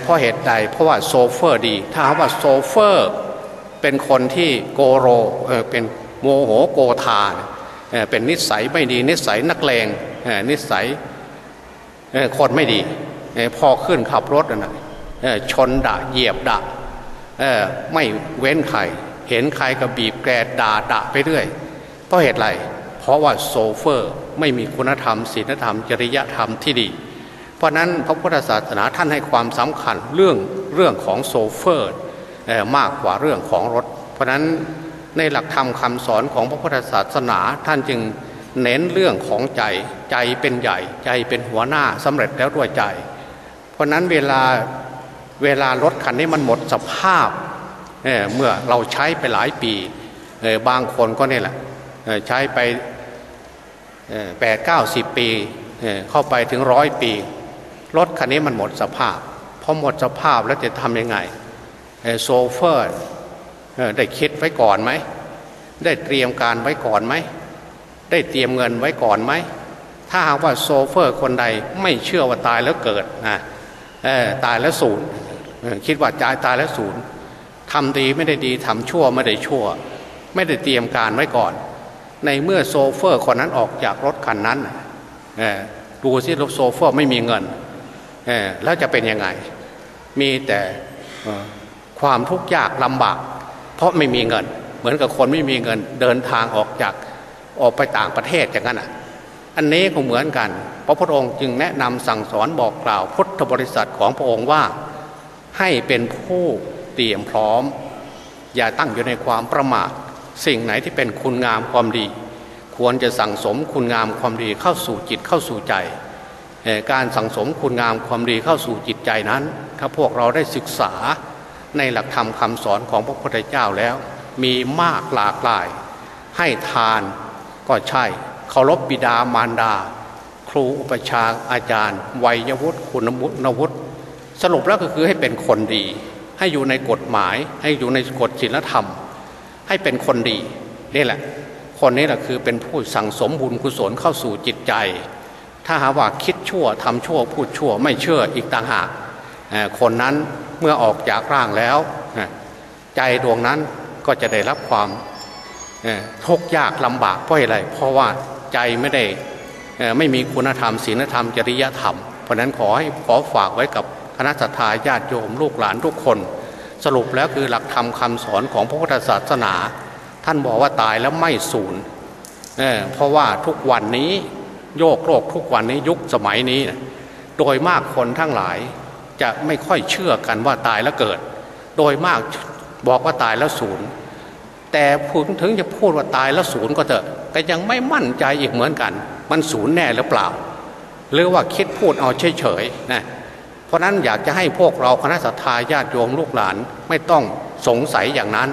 เพราะเหตุใดเพราะว่าโชเฟอร์ดี ถ้าว่าโชเฟอร์เป็นคนที่โกโรเป็นโมโหโกธาเป็นนิสัยไม่ดี นิสัยนักเลงนิสัยคนไม่ดี พอขึ้นขับรถนะ ชนด่าเหยียบด่าไม่เว้นใครเห็นใครก็บีบแกรด่าด่าไปเรื่อยเพราะเหตุไร เพราะว่าโซเฟอร์ไม่มีคุณธรรมศีลธรรม จริยธรรมที่ดี เพราะนั้นพระพุทธศาสนาท่านให้ความสำคัญเรื่องเรื่องของโซเฟอร์มากกว่าเรื่องของรถ เพราะนั้นในหลักธรรมคาสอนของพระพุทธศาสนาท่านจึงเน้นเรื่องของใจใจเป็นใหญ่ใจเป็นหัวหน้าสำเร็จแล้วด้วยใจ เพราะนั้นเวลา เวลารถคันนี้มันหมดสภาพเเมื่อเราใช้ไปหลายปี บางคนก็นี่แหละใช้ไปแปดเก้าสิบปีเข้าไปถึงร้อยปี รถคันนี้มันหมดสภาพพอหมดสภาพแล้วจะทำยังไงโซเฟอร์ได้คิดไว้ก่อนไหม ได้เตรียมการไว้ก่อนไหม ได้เตรียมเงินไว้ก่อนไหม ถ้าหากว่าโซเฟอร์คนใดไม่เชื่อว่าตายแล้วเกิดนะตายแล้วศูนย์ คิดว่าจายตายแล้วศูนย์ทำดีไม่ได้ดีทำชั่วไม่ได้ชั่ว ไม่ได้เตรียมการไว้ก่อน ในเมื่อโซเฟอร์คนนั้นออกจากรถคันนั้นดูสิรถโซเฟอร์ไม่มีเงินแล้วจะเป็นยังไง มีแต่ความทุกข์ยากลำบาก เพราะไม่มีเงิน เหมือนกับคนไม่มีเงินเดินทางออกจากออกไปต่างประเทศอย่างนั้นอะอันนี้ก็เหมือนกัน พระพุทธองค์จึงแนะนำสั่งสอนบอกกล่าวพุทธบริษัทของพระองค์ว่า ให้เป็นผู้เตรียมพร้อม อย่าตั้งอยู่ในความประมาทสิ่งไหนที่เป็นคุณงามความดี ควรจะสั่งสมคุณงามความดีเข้าสู่จิตเข้าสู่ใจ การสั่งสมคุณงามความดีเข้าสู่จิตใจนั้น ถ้าพวกเราได้ศึกษาในหลักธรรมคำสอนของพระพุทธเจ้าแล้ว มีมากหลากหลาย ให้ทานก็ใช่เคารพบิดามารดา ครูอุปชาอาจารย์ วัยวุฒิคุณวุฒินวุฒิ สรุปแล้วก็คือให้เป็นคนดี ให้อยู่ในกฎหมาย ให้อยู่ในกฎศีลธรรม ให้เป็นคนดีนี่แหละ คนนี้แหละคือเป็นผู้สั่งสมบุญกุศลเข้าสู่จิตใจ ถ้าหาว่าคิดชั่วทำชั่วพูดชั่วไม่เชื่ออีกต่างหากคนนั้นเมื่อออกจากร่างแล้ว ใจดวงนั้นก็จะได้รับความทุกข์ยากลำบากเพราะอะไร เพราะว่าใจไม่ได้ไม่มีคุณธรรมศีลธรรมจริยธรรม เพราะนั้นขอให้ขอฝากไว้กับ ณะสัตยาญาติโยมลูกหลานทุกคน สรุปแล้วคือหลักธรรมคาสอนของพระพุทธศาสนา ท่านบอกว่าตายแล้วไม่สูญเเพราะว่าทุกวันนี้โยกโลกทุกวันนี้ยุคสมัยนี้ โดยมากคนทั้งหลายจะไม่ค่อยเชื่อกันว่าตายแล้วเกิด โดยมากบอกว่าตายแล้วศูนย์แต่ถึงจะพูดว่าตายแล้วศูนย์ก็เถอะก็ยังไม่มั่นใจอีกเหมือนกัน มันศูนย์แน่หรือเปล่า หรือว่าคิดพูดเอาเฉยๆนะ ราะนั้นอยากจะให้พวกเราคณะสัตยาญาติโยมลูกหลานไม่ต้องสงสัยอย่างนั้น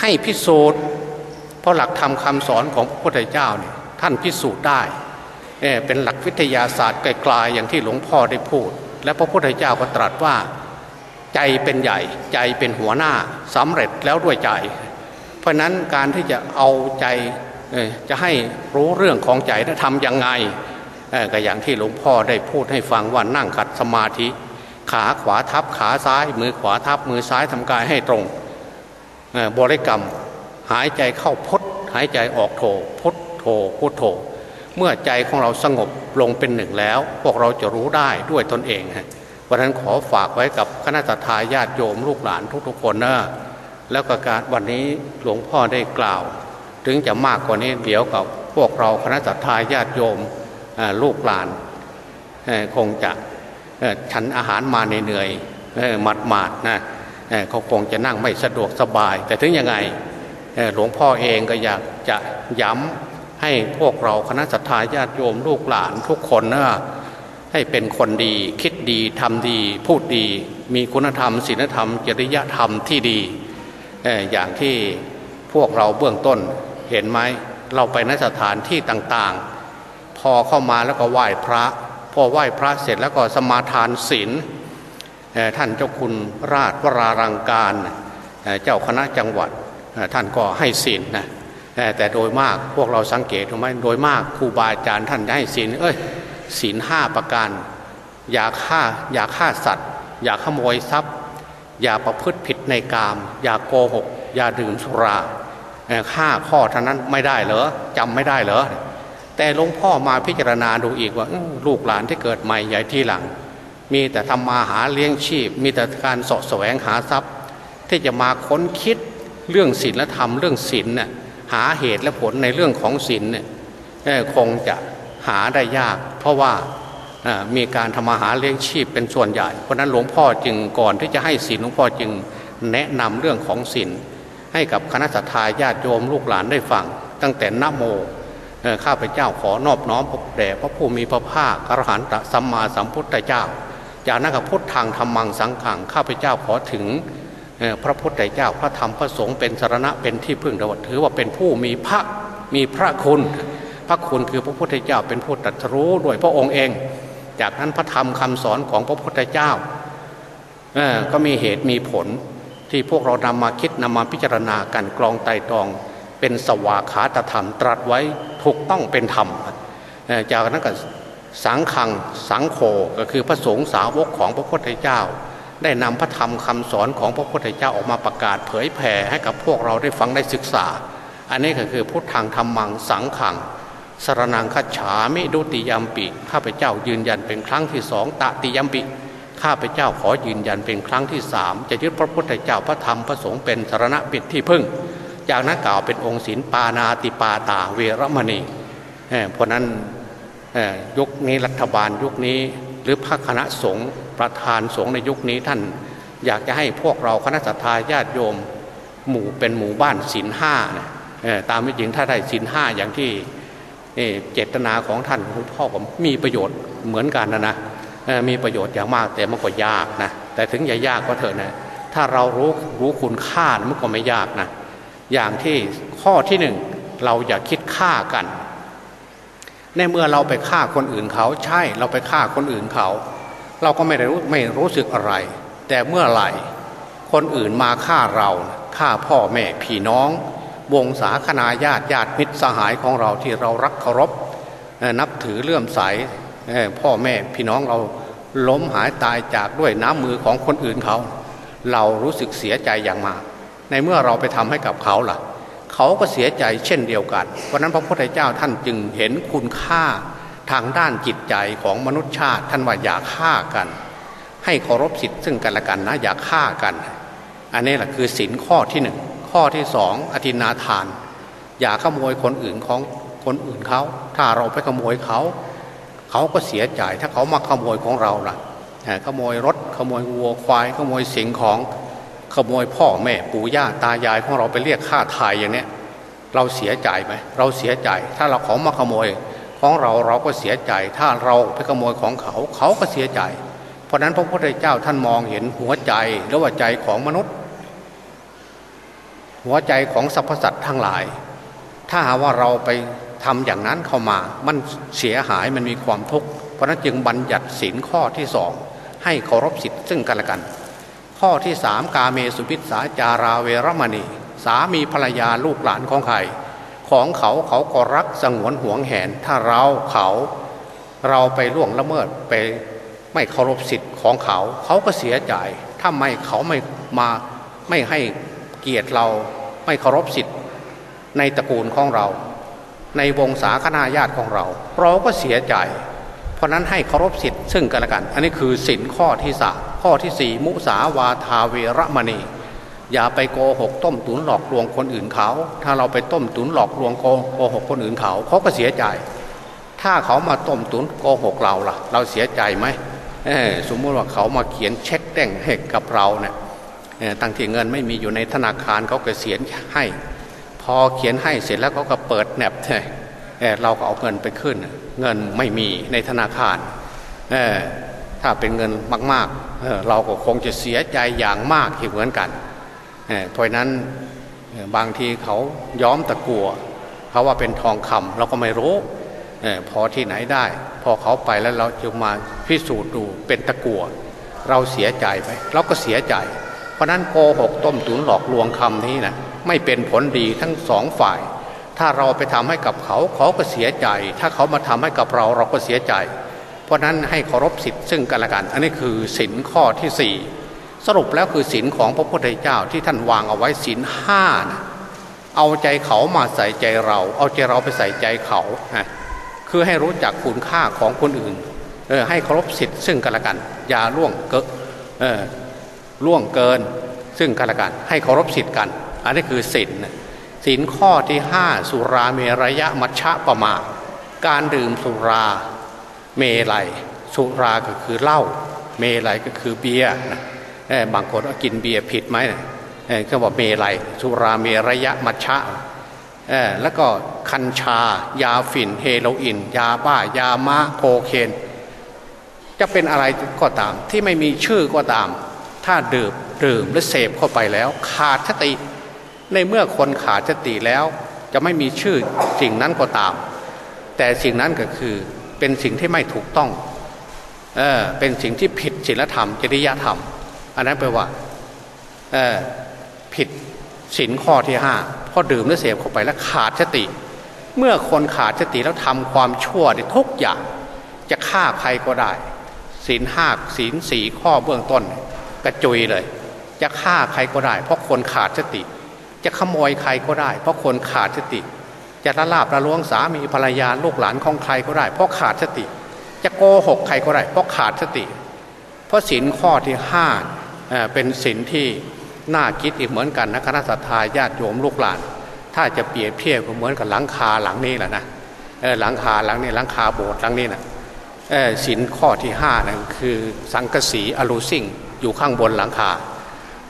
ให้พิสูจน์เพราะหลักธรรมคาสอนของพระพุทธเจ้าเนี่ยท่านพิสูจน์ได้เป็นหลักวิทยาศาสตร์ไกลๆอย่างที่หลวงพ่อได้พูด และพระพุทธเจ้าก็ตรัสว่าใจเป็นใหญ่ใจเป็นหัวหน้าสำเร็จแล้วด้วยใจ เพราะนั้นการที่จะเอาใจจะให้รู้เรื่องของใจจะทำยังไงก็อย่างที่หลวงพ่อได้พูดให้ฟังว่านั่งขัดสมาธิ ขาขวาทับขาซ้าย มือขวาทับมือซ้ายทำกายให้ตรงบริกรรมหายใจเข้าพุทหายใจออกโทพุทโทพุทโทเมื่อใจของเราสงบลงเป็นหนึ่งแล้ว พวกเราจะรู้ได้ด้วยตนเองเพราะฉะนั้นขอฝากไว้กับคณะทาญาติโยมลูกหลานทุกๆคนนะแล้วก็การวันนี้หลวงพ่อได้กล่าว ถึงจะมากกว่านี้เดี๋ยวกับพวกเราคณะทาญาติโยมลูกหลานคงจะ ฉันอาหารมาเหนื่อยหมัดหมาดนะเขาคงจะนั่งไม่สะดวกสบาย แต่ถึงยังไงหลวงพ่อเองก็อยากจะย้ำให้พวกเราคณะสัตยาญาติโยมลูกหลานทุกคนนะให้เป็นคนดีคิดดีทำดีพูดดี มีคุณธรรมศีลธรรม จริยธรรมที่ดีอย่างที่พวกเราเบื้องต้นเห็นไหมเราไปนสถานที่ต่างๆ พอเข้ามาแล้วก็ไหว้พระ พอไหว้พระเสร็จแล้วก็สมาทานศีลท่านเจ้าคุณราชวรารังการเจ้าคณะจังหวัดท่านก็ให้ศีลนะแต่โดยมากพวกเราสังเกตถูกไหมโดยมากครูบาอาจารย์ท่านให้ศีลเอ้ยศีลห้าประการ อย่าฆ่าอย่าฆ่าสัตว์ อย่าขโมยทรัพย์ อย่าประพฤติผิดในกาม อย่าโกหก อย่าดื่มสุราฆ่าข้อท่านั้นไม่ได้เหรอจำไม่ได้เหรอ แต่หลวงพ่อมาพิจารณาดูอีกว่าลูกหลานที่เกิดใหม่ใหญ่ที่หลัง มีแต่ทำมาหาเลี้ยงชีพ มีแต่การสาะแสวงหาทรัพย์ ที่จะมาค้นคิดเรื่องศีลและธรรมเรื่องศีลเนี่ยหาเหตุและผลในเรื่องของศีลเนี่ยคงจะหาได้ยาก เพราะว่ามีการทำมาหาเลี้ยงชีพเป็นส่วนใหญ่ เพราะนั้นหลวงพ่อจึงก่อนที่จะให้ศีลหลวงพ่อจึงแนะนำเรื่องของศีลให้กับคณะสัตยาญาติโยมลูกหลานได้ฟัง ตั้งแต่นโม ข้าพเจ้าขอนอบน้อมพระแด่พระผู้มีพระภาคอรหันตสัมมาสัมพุทธเจ้า จากนั้นกับพุทธทางธรรมังสังขังข้าพเจ้าขอถึงพระพุทธเจ้าพระธรรมพระสงฆ์เป็นสารณะเป็นที่พึ่งเราถือว่าเป็นผู้มีพระมีพระคุณ พระคุณคือพระพุทธเจ้าเป็นผู้ตรัสรู้ด้วยพระองค์เอง จากนั้นพระธรรมคำสอนของพระพุทธเจ้าก็มีเหตุมีผลที่พวกเรานำมาคิดนำมาพิจารณากันกรองไต่ตรอง เป็นสวากขาตธรรม ตรัสไว้ถูกต้องเป็นธรรม จากนั้นก็สังขังสังโฆก็คือพระสงฆ์สาวกของพระพุทธเจ้า ได้นำพระธรรมคำสอนของพระพุทธเจ้าออกมาประกาศเผยแผ่ให้กับพวกเราได้ฟังได้ศึกษา อันนี้ก็คือพุทธังธรรมังสังขังสรนังคัจฉามิดุติยมปิข้าพเจ้ายืนยันเป็นครั้งที่สองตติยมปิข้าพเจ้าขอยืนยันเป็นครั้งที่สามจะยึดพระพุทธเจ้าพระธรรมพระสงฆ์เป็นสารณะปิดที่พึ่ง จากนั้นกล่าวเป็นองค์ศีลปานาติปาตาเวรมณีเพราะนั้นยุคนี้รัฐบาลยุคนี้ หรือพระคณะสงฆ์ประธานสงฆ์ในยุคนี้ท่าน อยากจะให้พวกเราคณะสัตยาญาติโยมหมู่เป็นหมู่บ้านศีลห้านะตามไม่จริงถ้าได้ศีลห้าอย่างที่เจตนาของท่านหลวงพ่อผมมีประโยชน์เหมือนกันนะนะมีประโยชน์อย่างมากแต่มันก็ยากนะแต่ถึงจะยากก็เถอะนะถ้าเรารู้รู้คุณค่ามันก็ไม่ยากนะ อย่างที่ข้อที่หนึ่งเราอย่าคิดฆ่ากัน ในเมื่อเราไปฆ่าคนอื่นเขาใช่เราไปฆ่าคนอื่นเขา เราก็ไม่ได้รู้ไม่รู้สึกอะไร แต่เมื่อไหร่คนอื่นมาฆ่าเราฆ่าพ่อแม่พี่น้อง วงศาคณาญาติญาติมิตรสหายของเราที่เรารักเคารพนับถือเลื่อมใสพ่อแม่พี่น้องเราล้มหายตายจากด้วยน้ำมือของคนอื่นเขา เรารู้สึกเสียใจอย่างมาก ในเมื่อเราไปทำให้กับเขาล่ะ เขาก็เสียใจเช่นเดียวกัน เพราะนั้นพระพุทธเจ้าท่านจึงเห็นคุณค่าทางด้านจิตใจของมนุษยชาติท่านว่าอย่าฆ่ากัน ให้เคารพสิทธิ์ซึ่งกันและกันนะอย่าฆ่ากัน อันนี้แหละคือสินข้อที่หนึ่งข้อที่สองอธินาทาน อย่าขโมยคนอื่นของคนอื่นเขา ถ้าเราไปขโมยเขาเขาก็เสียใจถ้าเขามาขโมยของเราล่ะขโมยรถขโมยวัวควายขโมยสิ่งของ ขโมยพ่อแม่ปู่ย่าตายายของเราไปเรียกค่าทายอย่างนี้เราเสียใจไหมเราเสียใจ ถ้าเราของมาขโมยของเราเราก็เสียใจ ถ้าเราไปขโมยของเขาเขาก็เสียใจ เพราะนั้นพระพุทธเจ้าท่านมองเห็นหัวใจหรือว่าใจของมนุษย์ หัวใจของสรรพสัตว์ทั้งหลาย ถ้าหาว่าเราไปทำอย่างนั้นเข้ามา มันเสียหายมันมีความทุกข์เพราะนั้นจึงบัญญัติสินข้อที่สองให้เคารพสิทธิ์ซึ่งกันและกัน ข้อที่สามกาเมสุพิสาจาราเวรมณี สามีภรรยาลูกหลานของใครของเขาเขาก็รักสงวนห่วงแหน ถ้าเราเขาเราไปล่วงละเมิดไปไม่เคารพสิทธิ์ของเขา เขาก็เสียใจถ้าไม่เขาไม่มาไม่ให้เกียรติเราไม่เคารพสิทธิ์ในตระกูลของเรา ในวงศาคณาญาติของเรา เราก็เสียใจ ราะนั้นให้เคารพสิทธิ์ซึ่งกันและกัน อันนี้คือสินข้อที่สาข้อที่สี่มุสาวาทาเวรมณี อย่าไปโกหกต้มตุนหลอกลวงคนอื่นเขา ถ้าเราไปต้มตุนหลอกลวงโกหกคนอื่นเขาเขาก็เสียใจ ถ้าเขามาต้มตุนโกหกเราล่ะ เราเสียใจไหมสมมติว่าเขามาเขียนเช็คแต่งให้กับเราเนี่ยตั้งที่เงินไม่มีอยู่ในธนาคารเขาก็เสียให้ พอเขียนให้เสร็จแล้วเขาก็เปิดแหนบ เเราก็เอาเงินไปขึ้น เงินไม่มีในธนาคารถ้าเป็นเงินมากๆเเราก็คงจะเสียใจอย่างมากเหมือนกันเพราะนั้นบางทีเขาย้อมตะกัวเขาว่าเป็นทองคำเราก็ไม่รู้พอที่ไหนได้ พอเขาไปแล้วเราจะมาพิสูจน์ดูเป็นตะกัวเราเสียใจไปเราก็เสียใจ เพราะนั้นโกหกต้มตุ๋นหลอกลวงคำนี้นะไม่เป็นผลดีทั้งสองฝ่าย ถ้าเราไปทำให้กับเขาเขาก็เสียใจ ถ้าเขามาทำให้กับเราเราก็เสียใจ เพราะนั้นให้เคารพสิทธิ์ซึ่งกันและกัน อันนี้คือสินข้อที่สี่สรุปแล้วคือสินของพระพุทธเจ้าที่ท่านวางเอาไว้สินห้านะเอาใจเขามาใส่ใจเรา เอาใจเราไปใส่ใจเขาคือให้รู้จักคุณค่าของคนอื่นเออให้เคารพสิทธิ์ซึ่งกันและกัน อย่าล่วงเกินเออล่วงเกินซึ่งกันและกัน ให้เคารพสิทธิ์กัน อันนี้คือศีล ศีลข้อที่ห้าสุราเมรยะมัชฌะประมา การดื่มสุราเมลัย สุราก็คือเหล้าเมลัยก็คือเบียร์บางคนกินเบียร์ผิดไหมเขาบอกเมลัยสุราเมรยะมัชฌะแล้วก็คัญชา ยาฝิ่น เฮโรอีนยาบ้ายามาโคเคน จะเป็นอะไรก็ตามที่ไม่มีชื่อก็ตาม ถ้าดื่มดื่มและเสพเข้าไปแล้ว ขาดสติ ในเมื่อคนขาดสติแล้วจะไม่มีชื่อสิ่งนั้นก็ตาม แต่สิ่งนั้นก็คือเป็นสิ่งที่ไม่ถูกต้องเออเป็นสิ่งที่ผิดศีลธรรมจริยธรรม อันนั้นแปลว่าเออผิดศีลข้อที่ห้าพอดื่มและเสพเข้าไปแล้วขาดสติ เมื่อคนขาดสติแล้วทำความชั่วในทุกอย่าง จะฆ่าใครก็ได้ศีลห้าศีลสี่ข้อเบื้องต้นกระจุยเลย จะฆ่าใครก็ได้ เพราะคนขาดสติ จะขโมยใครก็ได้ เพราะคนขาดสติ จะละลาบละล้วงสามีภรรยาลูกหลานของใครก็ได้ เพราะขาดสติ จะโกหกใครก็ได้ เพราะขาดสติ เพราะสินข้อที่ห้าเป็นสินที่น่าคิดอีกเหมือนกันนะคณะสัตยาญาติโยมลูกหลาน ถ้าจะเปรียบเทียบก็เหมือนกับหลังคาหลังนี้แหละนะหลังคาหลังนี้หลังคาโบสถ์หลังนี้นะสินข้อที่ห้านั่นคือสังกสีอลูซิงอยู่ข้างบนหลังคา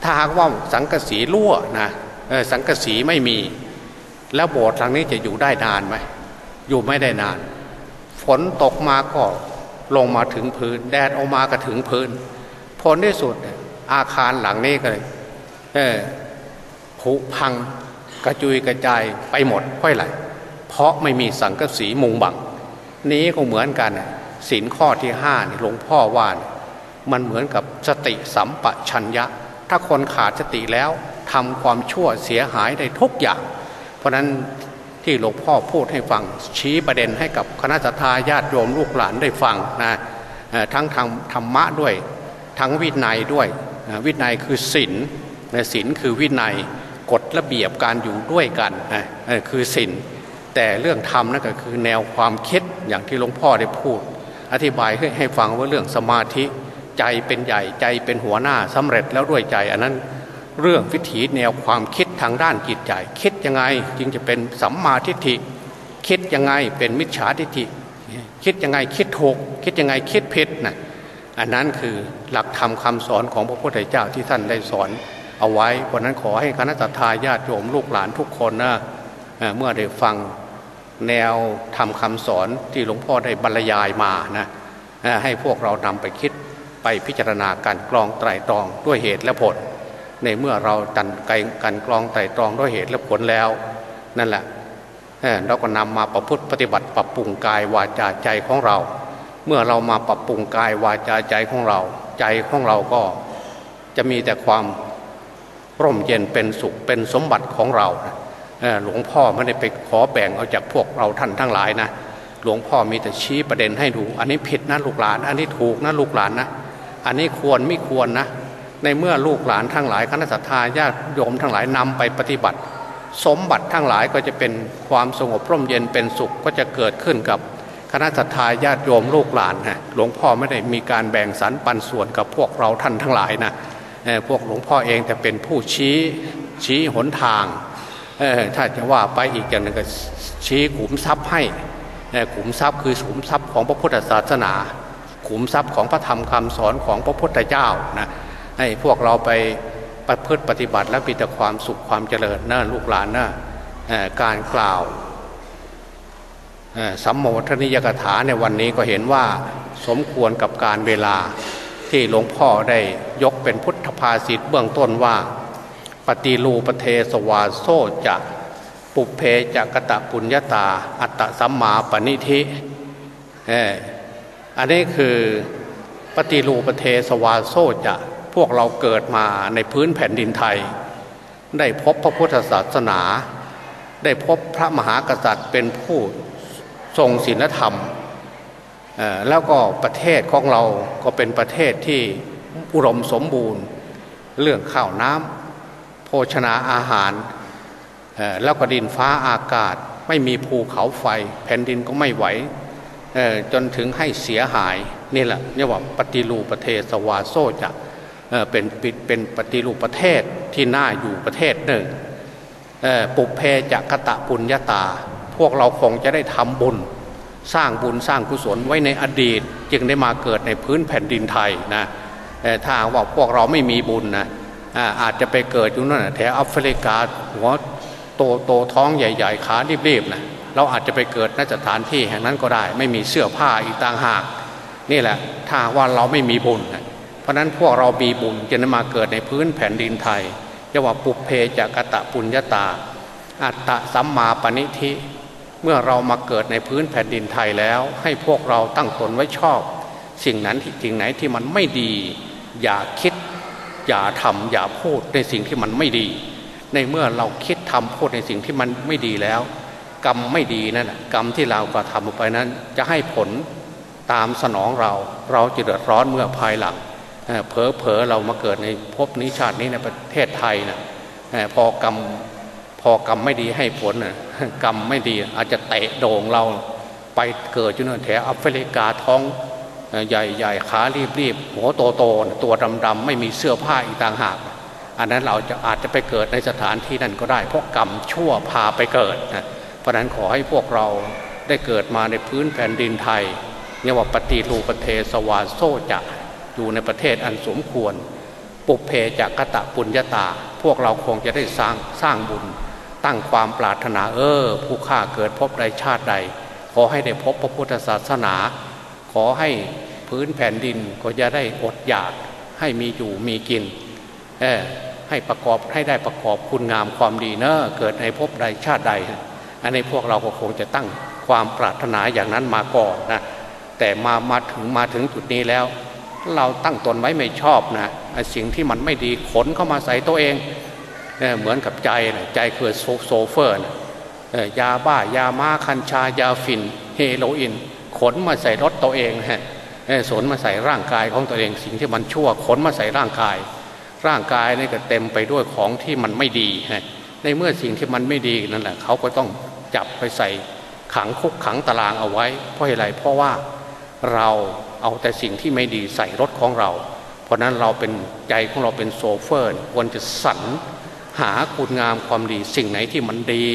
ถ้าหากว่าสังกสีรั่วนะ สังกสีไม่มี แล้วโบสถ์หลังนี้จะอยู่ได้นานไหมอยู่ไม่ได้นาน ฝนตกมาก็ลงมาถึงพื้น แดดออกมาก็ถึงพื้นผลที่สุดอาคารหลังนี้ก็เลยผุพังกระจุยกระจายไปหมดค่อยไหลเพราะไม่มีสังกสีมุงบัง นี้ก็เหมือนกันสินข้อที่ห้านี่หลวงพ่อว่ามันเหมือนกับสติสัมปชัญญะ ถ้าคนขาดสติแล้ว ทำความชั่วเสียหายได้ทุกอย่าง เพราะนั้นที่หลวงพ่อพูดให้ฟังชี้ประเด็นให้กับคณะสัตยาญาติโยมลูกหลานได้ฟังนะทั้งทางธรรมะด้วย ทั้งวินัยด้วยวินัยคือศีลศีลคือวินัยกฎระเบียบการอยู่ด้วยกันคือศีลแต่เรื่องธรรมนั่นก็คือแนวความคิดอย่างที่หลวงพ่อได้พูด อธิบายให้ให้ฟังว่าเรื่องสมาธิใจเป็นใหญ่ใจเป็นหัวหน้าสำเร็จแล้วด้วยใจ อันนั้น เรื่องวิถีแนวความคิดทางด้านจิตใจ คิดยังไงจึงจะเป็นสัมมาทิฏฐิ คิดยังไงเป็นมิจฉาทิฏฐิ คิดยังไงคิดถูกคิดยังไงคิดผิดนะอันนั้นคือหลักธรรมคาสอนของพระพุทธเจ้าที่ท่านได้สอนเอาไว้เพราะนั้นขอให้คณะทาญาติโยมลูกหลานทุกคนนะเมื่อได้ฟังแนวทำคำสอนที่หลวงพ่อได้บรรยายมานะให้พวกเรานำไปคิดไปพิจารณาการกรองไตรตรองด้วยเหตุและผล ในเมื่อเราตันไกการกรองไตรตรองด้วยเหตุและผลแล้ว นั่นแหละเราก็นำมาประพฤติปฏิบัติปรับปรุงกายวาจาใจของเรา เมื่อเรามาปรับปรุงกายวาจาใจของเรา ใจของเราก็จะมีแต่ความร่มเย็นเป็นสุขเป็นสมบัติของเราหลวงพ่อไม่ได้ไปขอแบ่งเอาจากพวกเราท่านทั้งหลายนะหลวงพ่อมีแต่ชี้ประเด็นให้ดู อันนี้ผิดนะลูกหลาน อันนี้ถูกนะลูกหลานนะ อันนี้ควรไม่ควรนะ ในเมื่อลูกหลานทั้งหลายคณะสัตยาญาติโยมทั้งหลายนำไปปฏิบัติ สมบัติทั้งหลายก็จะเป็นความสงบร่มเย็นเป็นสุขก็จะเกิดขึ้นกับคณะสัตยาญาติโยมลูกหลานนะหลวงพ่อไม่ได้มีการแบ่งสรรปันส่วนกับพวกเราท่านทั้งหลายนะพวกหลวงพ่อเองแต่เป็นผู้ชี้ชี้หนทางถ้าจะว่าไปอีกอย่างหนึ่งก็ชี้ขุมทรัพย์ให้ขุมทรัพย์คือขุมทรัพย์ของพระพุทธศาสนา ขุมทรัพย์ของพระธรรมคำสอนของพระพุทธเจ้านะ ให้พวกเราไปประพฤติปฏิบัติและมีแต่ความสุขความเจริญนะลูกหลานนะการกล่าวสัมโมทนิยกถาในวันนี้ก็เห็นว่าสมควรกับการเวลาที่หลวงพ่อได้ยกเป็นพุทธภาษิตเบื้องต้นว่า ปฏิรูปเทสวาโซจะปุเพจะกตะปุญญาตา อัตตสัมมาปณิธิอันนี้คือปฏิรูปเทสวาโซจะ พวกเราเกิดมาในพื้นแผ่นดินไทย ได้พบพระพุทธศาสนา ได้พบพระมหากษัตริย์เป็นผู้ทรงศีลธรรม แล้วก็ประเทศของเราก็เป็นประเทศที่อุดมสมบูรณ์ เรื่องข้าวน้ำโภชนาอาหาร แล้วก็ดินฟ้าอากาศไม่มีภูเขาไฟ แผ่นดินก็ไม่ไหวจนถึงให้เสียหายนี่แหละเรียกว่าปฏิรูปประเทศสวาโซจะ เป็นเป็นปฏิรูปประเทศที่น่าอยู่ประเทศหนึ่งปุเพจะกตะปุญญาตา พวกเราคงจะได้ทำบุญ สร้างบุญสร้างกุศลไว้ในอดีต จึงได้มาเกิดในพื้นแผ่นดินไทยนะถ้าว่าพวกเราไม่มีบุญนะอาจจะไปเกิดอยู่นั่นแถวแอฟริกาหัวโตโตท้องใหญ่ ๆ ขารีบๆนะเราอาจจะไปเกิดนสถานที่แห่งนั้นก็ได้ ไม่มีเสื้อผ้าอีกต่างหาก นี่แหละถ้าว่าเราไม่มีบุญ เพราะนั้นพวกเรามีบุญจะนมาเกิดในพื้นแผ่นดินไทยเรียกว่าปุเพจากกะตะปุญญาตา อัตตะสัมมาปณิธิ เมื่อเรามาเกิดในพื้นแผ่นดินไทยแล้ว ให้พวกเราตั้งตนไว้ชอบ สิ่งนั้นที่จริงไหนที่มันไม่ดี อย่าคิด อย่าทำอย่าพูดในสิ่งที่มันไม่ดี ในเมื่อเราคิดทำพูดในสิ่งที่มันไม่ดีแล้ว กรรมไม่ดีนั่นกรรมที่เรากระทำไปนั้น จะให้ผลตามสนองเรา เราจะเดือดร้อนเมื่อภายหลัง เพอเพอเรามาเกิดในภพนี้ชาตินี้ในประเทศไทยนะพอกรรมพอกรรมไม่ดีให้ผลนะกรรมไม่ดีอาจจะเตะโด่งเราไปเกิดจุนแถวแอฟริกาท้องใหญ่ๆขารีบๆหัวโตๆตัวดำๆไม่มีเสื้อผ้าอีกต่างหากอันนั้นเราจะอาจจะไปเกิดในสถานที่นั้นก็ได้ เพราะกรรมชั่วพาไปเกิดนะเพราะนั้นขอให้พวกเราได้เกิดมาในพื้นแผ่นดินไทยเนี่ยว่าปฏิรูปเทสวาโซจะ อยู่ในประเทศอันสมควร ปุเพจากกะตะปุญญาตา พวกเราคงจะได้สร้างสร้างบุญ ตั้งความปรารถนาเออ ผู้ฆ่าเกิดพบใดชาติใด ขอให้ได้พบพระพุทธศาสนา ขอให้พื้นแผ่นดินก็จะได้อดอยากให้มีอยู่มีกินให้ประกอบให้ได้ประกอบคุณงามความดีเนอะเกิดในภพใดชาติใด อันนี้พวกเราก็คงจะตั้งความปรารถนาอย่างนั้นมาก่อนนะแต่มามาถึงมาถึงจุดนี้แล้ว เราตั้งตนไว้ไม่ชอบนะสิ่งที่มันไม่ดีขนเข้ามาใส่ตัวเองเเหมือนกับใจนะใจคือโซเฟอร์นะยาบ้ายามาคัญชายาฝิ่นเฮโรอีนขนมาใส่รถตัวเองฮะสนมาใส่ร่างกายของตัวเอง สิ่งที่มันชั่วขนมาใส่ร่างกาย ร่างกายนี่ก็เต็มไปด้วยของที่มันไม่ดีฮะในเมื่อสิ่งที่มันไม่ดีนั่นแหละเขาก็ต้องจับไปใส่ขังคุกขังตารางเอาไว้ เพราะอะไรเพราะว่าเรา เอาแต่สิ่งที่ไม่ดีใส่รถของเรา เพราะนั้นเราเป็นใจของเราเป็นโซเฟอร์ควรจะสรรหาคุณงามความดีสิ่งไหนที่มันดี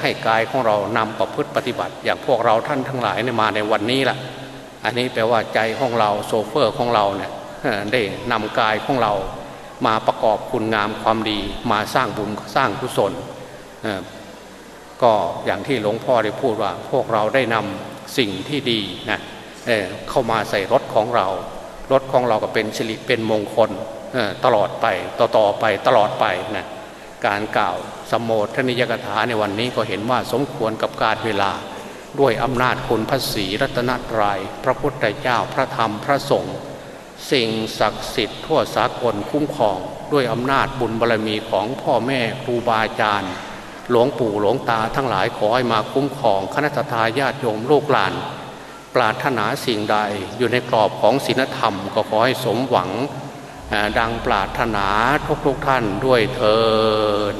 ให้กายของเรานำประพฤติปฏิบัติ อย่างพวกเราท่านทั้งหลายมาในวันนี้แหละอันนี้แปลว่าใจของเราโซเฟอร์ของเราเนี่ยได้นำกายของเรามาประกอบคุณงามความดี มาสร้างบุญสร้างกุศลก็อย่างที่หลวงพ่อได้พูดว่า พวกเราได้นำสิ่งที่ดีนะ เเข้ามาใส่รถของเรา รถของเราก็เป็นสิริเป็นมงคลตลอดไปต่อต่อไปตลอดไปนะการกล่าวสมโภชนิยกถาในวันนี้ก็เห็นว่าสมควรกับการเวลา ด้วยอำนาจคุณพระศรีรัตนตรยัยพระพุทธเจ้าพระธรรมพระสงฆ์สิ่งศักดิ์สิทธิ์ทั่วสากลคุ้มครอง ด้วยอำนาจบุญบารรมีของพ่อแม่ครูบาอาจารย์ หลวงปู่หลวงตาทั้งหลายขอให้มาคุ้มครองคณะทาญาติโยมโลกหลาน ปรารถนาสิ่งใดอยู่ในกรอบของศีลธรรมก็ขอให้สมหวังดังปรารถนาทุกๆทท่านด้วยเทอ